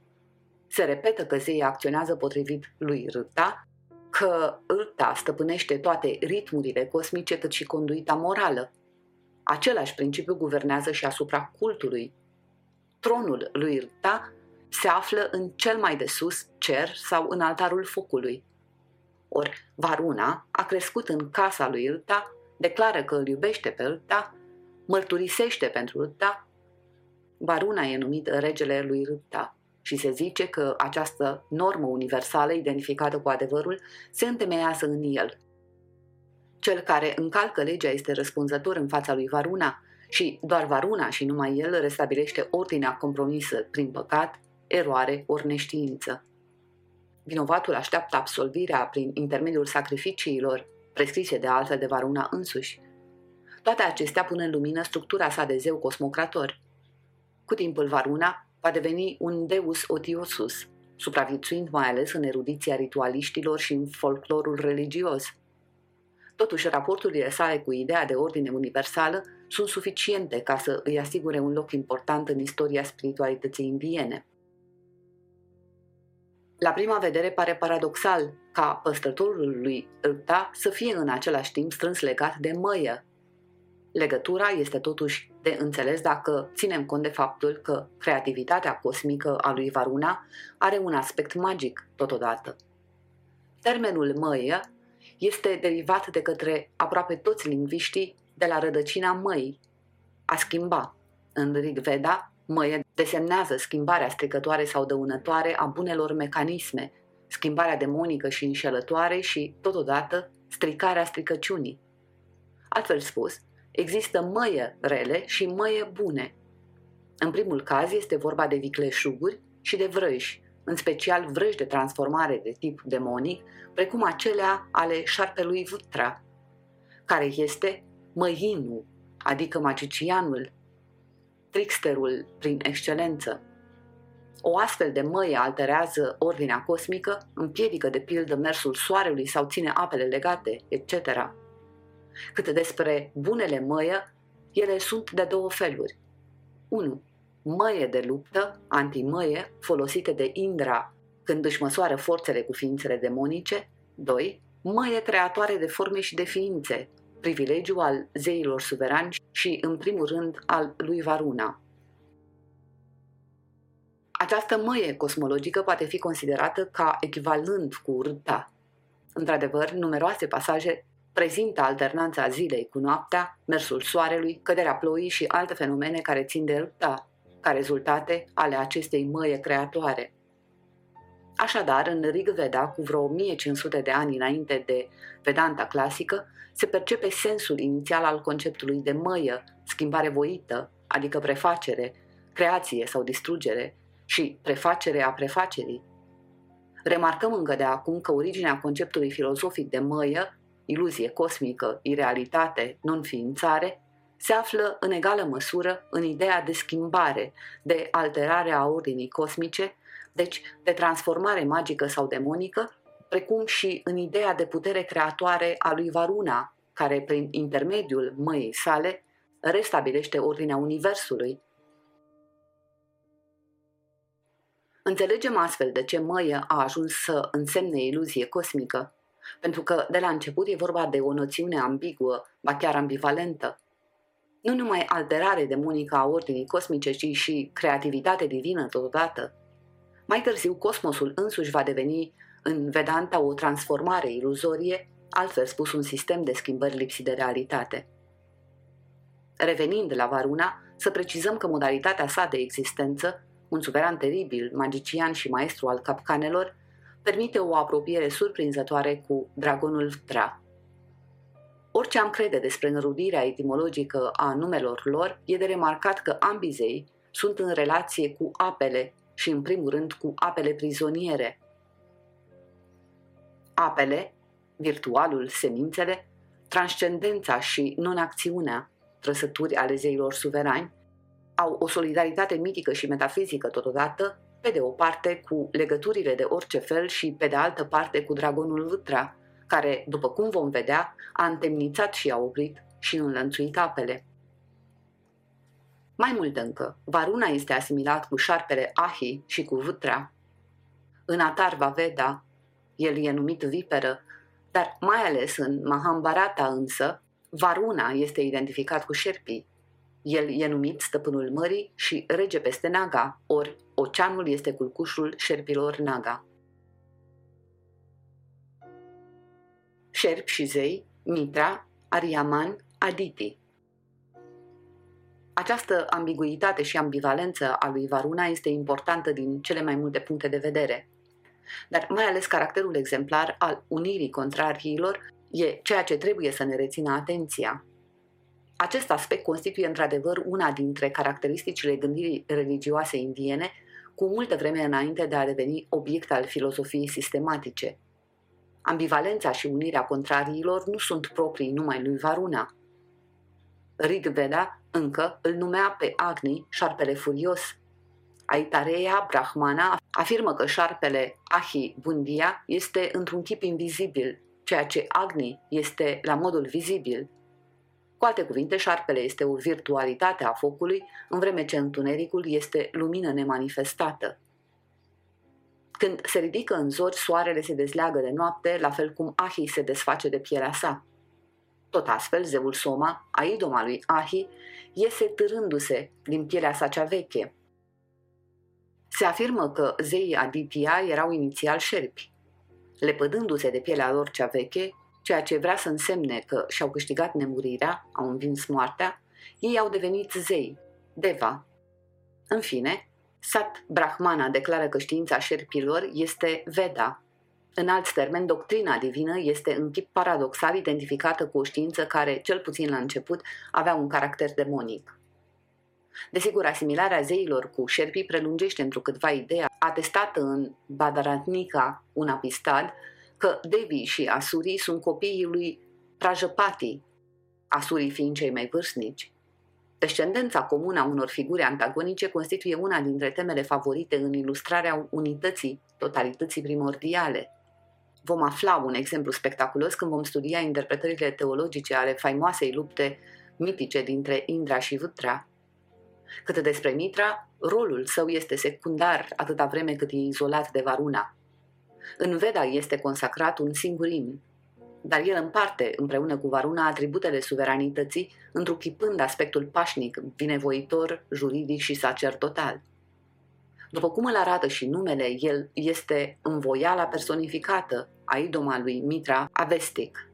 Se repetă că zeii acționează potrivit lui Rta, că Rta stăpânește toate ritmurile cosmice cât și conduita morală. Același principiu guvernează și asupra cultului. Tronul lui Rta se află în cel mai de sus cer sau în altarul focului. Ori Varuna a crescut în casa lui Ilta, declară că îl iubește pe Ilta, mărturisește pentru Ilta. Varuna e numit regele lui Ilta și se zice că această normă universală identificată cu adevărul se întemeiază în el. Cel care încalcă legea este răspunzător în fața lui Varuna și doar Varuna și numai el restabilește ordinea compromisă prin păcat, eroare ori neștiință. Vinovatul așteaptă absolvirea prin intermediul sacrificiilor, prescrise de altfel de Varuna însuși. Toate acestea pun în lumină structura sa de zeu cosmocrator. Cu timpul Varuna va deveni un deus otiosus, supraviețuind mai ales în erudiția ritualiștilor și în folclorul religios. Totuși, raporturile sale cu ideea de ordine universală sunt suficiente ca să îi asigure un loc important în istoria spiritualității indiene. La prima vedere pare paradoxal ca păstrătorul lui Rta să fie în același timp strâns legat de măie. Legătura este totuși de înțeles dacă ținem cont de faptul că creativitatea cosmică a lui Varuna are un aspect magic totodată. Termenul măie este derivat de către aproape toți lingviștii de la rădăcina măii, a schimba. În Rig Veda, Măie desemnează schimbarea stricătoare sau dăunătoare a bunelor mecanisme, schimbarea demonică și înșelătoare și, totodată, stricarea stricăciunii. Altfel spus, există măie rele și măie bune. În primul caz este vorba de vicleșuguri și de vrăji, în special vrăji de transformare de tip demonic, precum acelea ale șarpelui Vutra, care este măinul, adică magicianul, tricksterul prin excelență. O astfel de măie alterează ordinea cosmică, împiedică de pildă mersul soarelui sau ține apele legate, etc. Cât despre bunele măie, ele sunt de două feluri. 1. Măie de luptă, antimăie, folosite de Indra când își măsoară forțele cu ființele demonice. 2. Măie creatoare de forme și de ființe, privilegiu al zeilor suverani și, în primul rând, al lui Varuna. Această măie cosmologică poate fi considerată ca echivalent cu urta. Într-adevăr, numeroase pasaje prezintă alternanța zilei cu noaptea, mersul soarelui, căderea ploii și alte fenomene care țin de rupta, ca rezultate ale acestei măie creatoare. Așadar, în Rig Veda, cu vreo 1500 de ani înainte de Vedanta clasică, se percepe sensul inițial al conceptului de măie, schimbare voită, adică prefacere, creație sau distrugere, și prefacere a prefacerii. Remarcăm încă de acum că originea conceptului filozofic de măie, iluzie cosmică, irealitate, non-ființare, se află în egală măsură în ideea de schimbare, de alterare a ordinii cosmice, deci de transformare magică sau demonică, precum și în ideea de putere creatoare a lui Varuna, care prin intermediul măii sale restabilește ordinea Universului. Înțelegem astfel de ce măie a ajuns să însemne iluzie cosmică, pentru că de la început e vorba de o noțiune ambiguă, ba chiar ambivalentă. nu numai alterare demonică a ordinii cosmice, ci și creativitate divină totodată. Mai târziu, cosmosul însuși va deveni în Vedanta o transformare iluzorie, altfel spus un sistem de schimbări lipsit de realitate. Revenind la Varuna, să precizăm că modalitatea sa de existență, un suveran teribil, magician și maestru al capcanelor, permite o apropiere surprinzătoare cu dragonul Tra. Orice am crede despre înrudirea etimologică a numelor lor, e de remarcat că ambii zei sunt în relație cu apele și, în primul rând, cu apele prizoniere. Apele, virtualul, semințele, transcendența și non-acțiunea, trăsături ale zeilor suverani, au o solidaritate mitică și metafizică totodată, pe de o parte cu legăturile de orice fel și pe de altă parte cu dragonul Vâtra, care, după cum vom vedea, a întemnițat și a oprit și înlănțuit apele. Mai mult încă, Varuna este asimilat cu șarpele Ahi și cu Vâtra. În Atarva Veda, el e numit viperă, dar mai ales în Mahambarata însă, Varuna este identificat cu șerpii. El e numit stăpânul mării și rege peste Naga, ori oceanul este culcușul șerpilor Naga. Șerpi și zei, Mitra, Ariaman, Aditi. Această ambiguitate și ambivalență a lui Varuna este importantă din cele mai multe puncte de vedere. Dar mai ales caracterul exemplar al unirii contrariilor e ceea ce trebuie să ne rețină atenția. Acest aspect constituie într-adevăr una dintre caracteristicile gândirii religioase indiene, cu multă vreme înainte de a deveni obiect al filozofiei sistematice. Ambivalența și unirea contrariilor nu sunt proprii numai lui Varuna. Rigveda încă îl numea pe Agni șarpele furios. Aitareya Brahmana afirmă că șarpele Ahi Bundia este într-un tip invizibil, ceea ce Agni este la modul vizibil. Cu alte cuvinte, șarpele este o virtualitate a focului, în vreme ce întunericul este lumină nemanifestată. Când se ridică în zori, soarele se dezleagă de noapte, la fel cum Ahi se desface de pielea sa. Tot astfel, zeul Soma, aidoma lui Ahi, iese târându-se din pielea sa cea veche. Se afirmă că zeii Aditya erau inițial șerpi. Lepădându-se de pielea lor cea veche, ceea ce vrea să însemne că și-au câștigat nemurirea, au învins moartea, ei au devenit zei, Deva. În fine, Sat Brahmana declară că știința șerpilor este Veda. În alți termeni, doctrina divină este în tip paradoxal identificată cu o știință care, cel puțin la început, avea un caracter demonic. Desigur, asimilarea zeilor cu șerpii prelungește întrucâtva ideea atestată în Badaratnica, un apistad, că Devi și Asurii sunt copiii lui Prajapati, Asurii fiind cei mai vârstnici. Descendența comună a unor figuri antagonice constituie una dintre temele favorite în ilustrarea unității, totalității primordiale. Vom afla un exemplu spectaculos când vom studia interpretările teologice ale faimoasei lupte mitice dintre Indra și Vutra. Cât despre Mitra, rolul său este secundar atâta vreme cât e izolat de Varuna. În Veda este consacrat un singur imn, dar el împarte împreună cu Varuna atributele suveranității, întruchipând aspectul pașnic, binevoitor, juridic și sacerdotal. După cum îl arată și numele, el este învoiala personificată a idoma lui Mitra Avestic.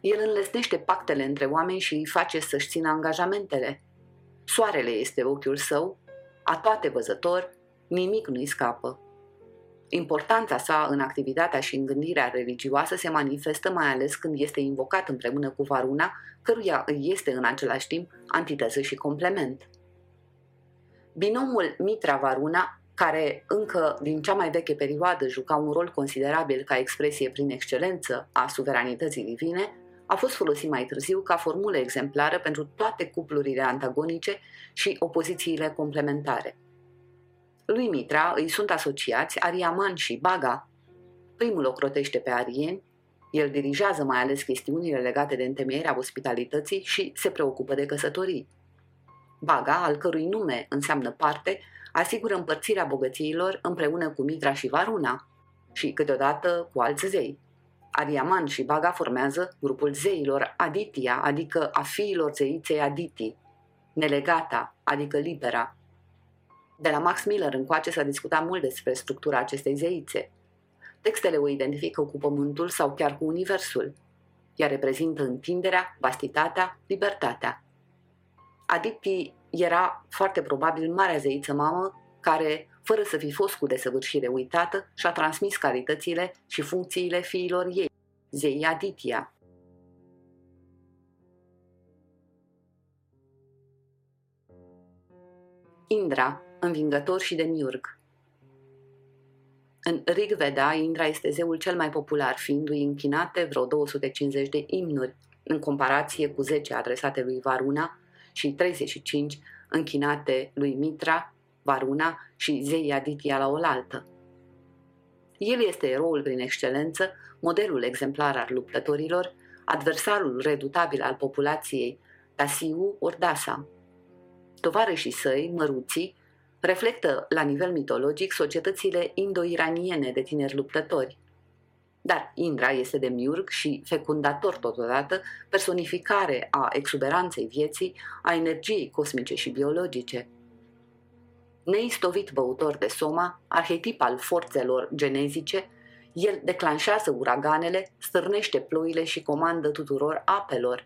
El înlesnește pactele între oameni și îi face să-și țină angajamentele. Soarele este ochiul său, a toate văzător, nimic nu-i scapă. Importanța sa în activitatea și în gândirea religioasă se manifestă mai ales când este invocat împreună cu Varuna, căruia îi este în același timp antiteză și complement. Binomul Mitra-Varuna, care încă din cea mai veche perioadă juca un rol considerabil ca expresie prin excelență a suveranității divine, a fost folosit mai târziu ca formulă exemplară pentru toate cuplurile antagonice și opozițiile complementare. Lui Mitra îi sunt asociați Ariaman și Baga. Primul o crotește pe arieni, el dirigează mai ales chestiunile legate de întemeierea ospitalității și se preocupă de căsătorii. Baga, al cărui nume înseamnă parte, asigură împărțirea bogățiilor împreună cu Mitra și Varuna și câteodată cu alți zei. Ariaman și Baga formează grupul zeilor Aditya, adică a fiilor zeiței Aditi, nelegata, adică libera. De la Max Miller încoace s-a discutat mult despre structura acestei zeițe. Textele o identifică cu pământul sau chiar cu universul. Ea reprezintă întinderea, vastitatea, libertatea. Aditi era foarte probabil marea zeiță mamă care, fără să fi fost cu desăvârșire uitată, și-a transmis calitățile și funcțiile fiilor ei, zei Aditya. Indra, învingător și demiurg. În Rig Veda, Indra este zeul cel mai popular, fiindu-i închinate vreo 250 de imnuri, în comparație cu 10 adresate lui Varuna și 35 închinate lui Mitra, Varuna și zei Aditya la oaltă. El este eroul prin excelență, modelul exemplar al luptătorilor, adversarul redutabil al populației, Dasiu Ordasa. Tovarășii săi, măruții, reflectă la nivel mitologic societățile indo-iraniene de tineri luptători. Dar Indra este de miurg și fecundator totodată, personificare a exuberanței vieții, a energiei cosmice și biologice. Neistovit băutor de soma, arhetip al forțelor genezice, el declanșează uraganele, stârnește ploile și comandă tuturor apelor.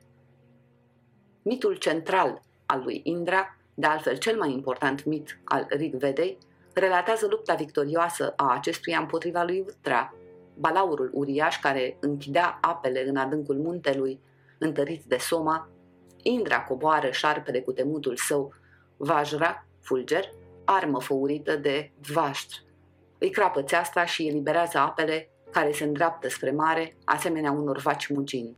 Mitul central al lui Indra de altfel cel mai important mit al Rig Vedei, relatează lupta victorioasă a acestuia împotriva lui Vtra, balaurul uriaș care închidea apele în adâncul muntelui, întărit de Soma, Indra coboară șarpele cu temutul său, Vajra, fulger, armă făurită de Vaștr. Îi crapă țeasta și eliberează apele care se îndreaptă spre mare, asemenea unor vaci mugini.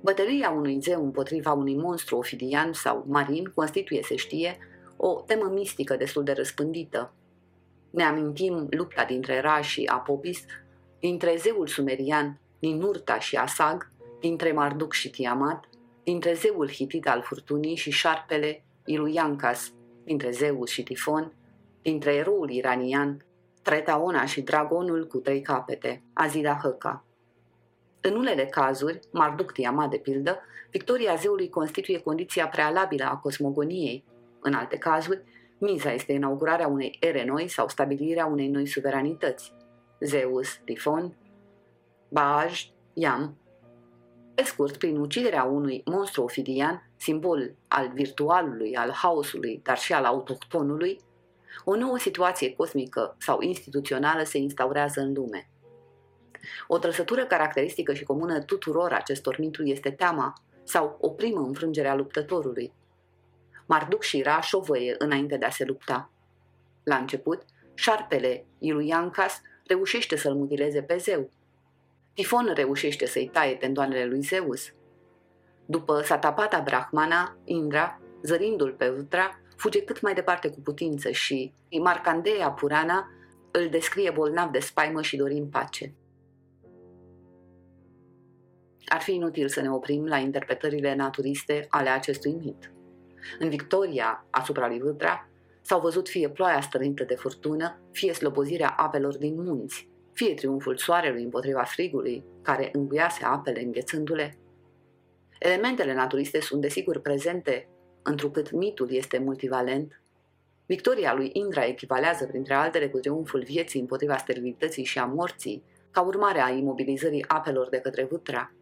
Bătălia unui zeu împotriva unui monstru ofidian sau marin constituie, se știe, o temă mistică destul de răspândită. Ne amintim lupta dintre Raș și Apopis, dintre zeul sumerian Ninurta și Asag, dintre Marduk și Tiamat, dintre zeul hitit al furtunii și șarpele Iluiancas, dintre Zeus și Tifon, dintre eroul iranian Tretaona și dragonul cu trei capete, Azida Hăca. În unele cazuri, Marduk Tiamat de pildă, victoria zeului constituie condiția prealabilă a cosmogoniei. În alte cazuri, miza este inaugurarea unei ere noi sau stabilirea unei noi suveranități. Zeus, Tifon, Baaj, Yam. Pe scurt, prin uciderea unui monstru ofidian, simbol al virtualului, al haosului, dar și al autohtonului, o nouă situație cosmică sau instituțională se instaurează în lume. O trăsătură caracteristică și comună tuturor acestor mituri este teama sau o primă înfrângere a luptătorului. Marduk și Ra șovăie înainte de a se lupta. La început, șarpele Iluiancas reușește să-l mutileze pe zeu. Tifon reușește să-i taie tendoanele lui Zeus. După Satapata Brahmana, Indra, zărindu-l pe Vtra, fuge cât mai departe cu putință și Marcandeia Purana îl descrie bolnav de spaimă și dorim pace. Ar fi inutil să ne oprim la interpretările naturiste ale acestui mit. În victoria asupra lui Vâdra s-au văzut fie ploaia strănită de furtună, fie slobozirea apelor din munți, fie triumful soarelui împotriva frigului, care înguiase apele înghețându-le. Elementele naturiste sunt desigur prezente, întrucât mitul este multivalent. Victoria lui Indra echivalează, printre altele, cu triumful vieții împotriva sterilității și a morții, ca urmare a imobilizării apelor de către vâtra.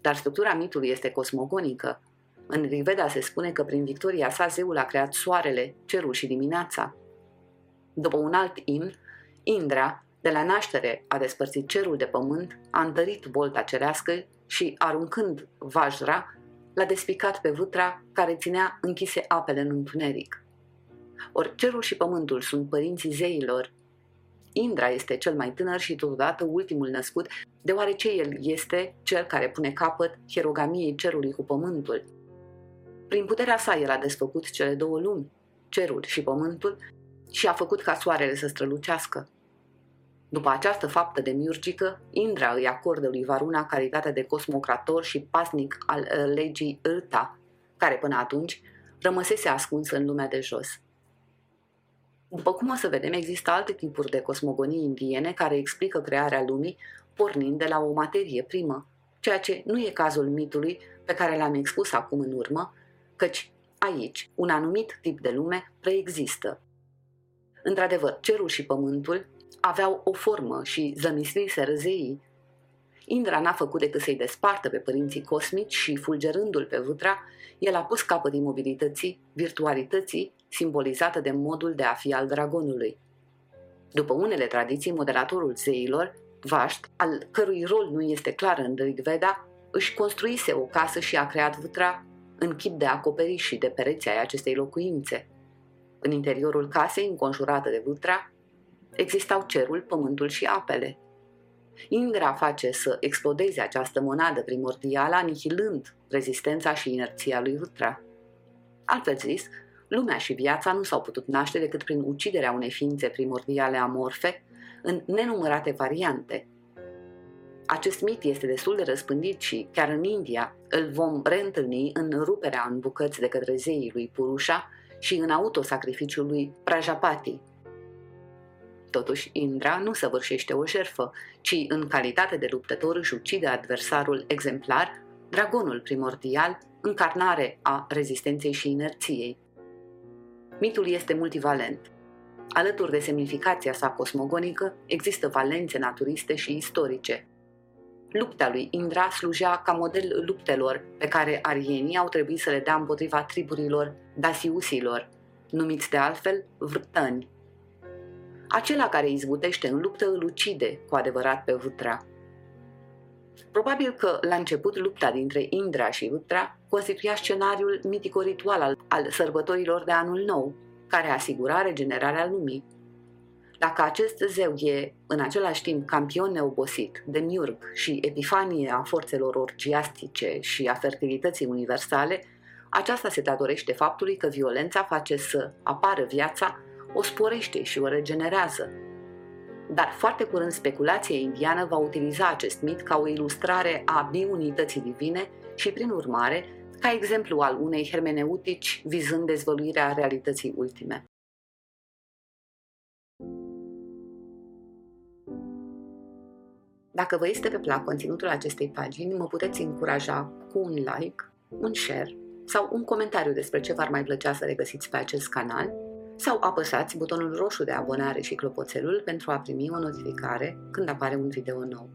Dar structura mitului este cosmogonică. În Rigveda se spune că prin victoria sa zeul a creat soarele, cerul și dimineața. După un alt imn, Indra, de la naștere, a despărțit cerul de pământ, a întărit bolta cerească și, aruncând Vajra, l-a despicat pe vâtra care ținea închise apele în întuneric. Ori cerul și pământul sunt părinții zeilor Indra este cel mai tânăr și totodată ultimul născut, deoarece el este cel care pune capăt hierogamiei cerului cu pământul. Prin puterea sa el a desfăcut cele două lumi, cerul și pământul, și a făcut ca soarele să strălucească. După această faptă de miurgică, Indra îi acordă lui Varuna calitatea de cosmocrator și pasnic al uh, legii Ilta, care până atunci rămăsese ascunsă în lumea de jos. După cum o să vedem, există alte tipuri de cosmogonii indiene care explică crearea lumii pornind de la o materie primă, ceea ce nu e cazul mitului pe care l-am expus acum în urmă, căci aici un anumit tip de lume preexistă. Într-adevăr, cerul și pământul aveau o formă și zămisliseră zeii. Indra n-a făcut decât să-i despartă pe părinții cosmici și, fulgerându-l pe vâtra, el a pus capăt imobilității, virtualității, simbolizată de modul de a fi al dragonului. După unele tradiții, moderatorul zeilor, Vașt, al cărui rol nu este clar în Rig Veda, își construise o casă și a creat vâtra în chip de acoperiș și de pereți ai acestei locuințe. În interiorul casei, înconjurată de vâtra, existau cerul, pământul și apele. Indra face să explodeze această monadă primordială, anihilând rezistența și inerția lui Vâtra. Altfel zis, lumea și viața nu s-au putut naște decât prin uciderea unei ființe primordiale amorfe în nenumărate variante. Acest mit este destul de răspândit și, chiar în India, îl vom reîntâlni în ruperea în bucăți de către zeii lui Purusha și în autosacrificiul lui Prajapati. Totuși, Indra nu săvârșește o șerfă, ci, în calitate de luptător, își ucide adversarul exemplar, dragonul primordial, încarnare a rezistenței și inerției. Mitul este multivalent. Alături de semnificația sa cosmogonică, există valențe naturiste și istorice. Lupta lui Indra slujea ca model luptelor pe care arienii au trebuit să le dea împotriva triburilor dasiusilor, numiți de altfel vrtăni. Acela care izbutește în luptă îl ucide cu adevărat pe vâtra. Probabil că la început lupta dintre Indra și Vâtra constituia scenariul mitico-ritual al, al sărbătorilor de anul nou, care asigura regenerarea lumii. Dacă acest zeu e, în același timp, campion neobosit, demiurg și epifanie a forțelor orgiastice și a fertilității universale, aceasta se datorește faptului că violența face să apară viața, o sporește și o regenerează. Dar foarte curând speculația indiană va utiliza acest mit ca o ilustrare a biunității divine și, prin urmare, ca exemplu al unei hermeneutici vizând dezvăluirea realității ultime. Dacă vă este pe plac conținutul acestei pagini, mă puteți încuraja cu un like, un share sau un comentariu despre ce v-ar mai plăcea să regăsiți pe acest canal sau apăsați butonul roșu de abonare și clopoțelul pentru a primi o notificare când apare un video nou.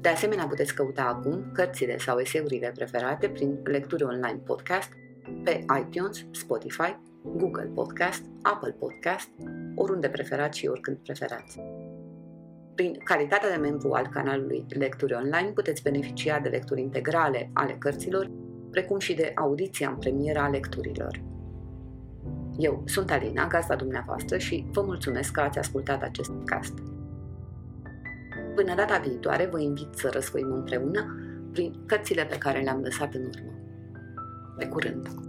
De asemenea, puteți căuta acum cărțile sau eseurile preferate prin lecturi online podcast pe iTunes, Spotify, Google Podcast, Apple Podcast, oriunde preferați și oricând preferați. Prin calitatea de membru al canalului Lecturi Online puteți beneficia de lecturi integrale ale cărților, precum și de audiția în premieră a lecturilor. Eu sunt Alina, gazda dumneavoastră și vă mulțumesc că ați ascultat acest cast. Până data viitoare, vă invit să răsfoim împreună prin cărțile pe care le-am lăsat în urmă. Pe curând!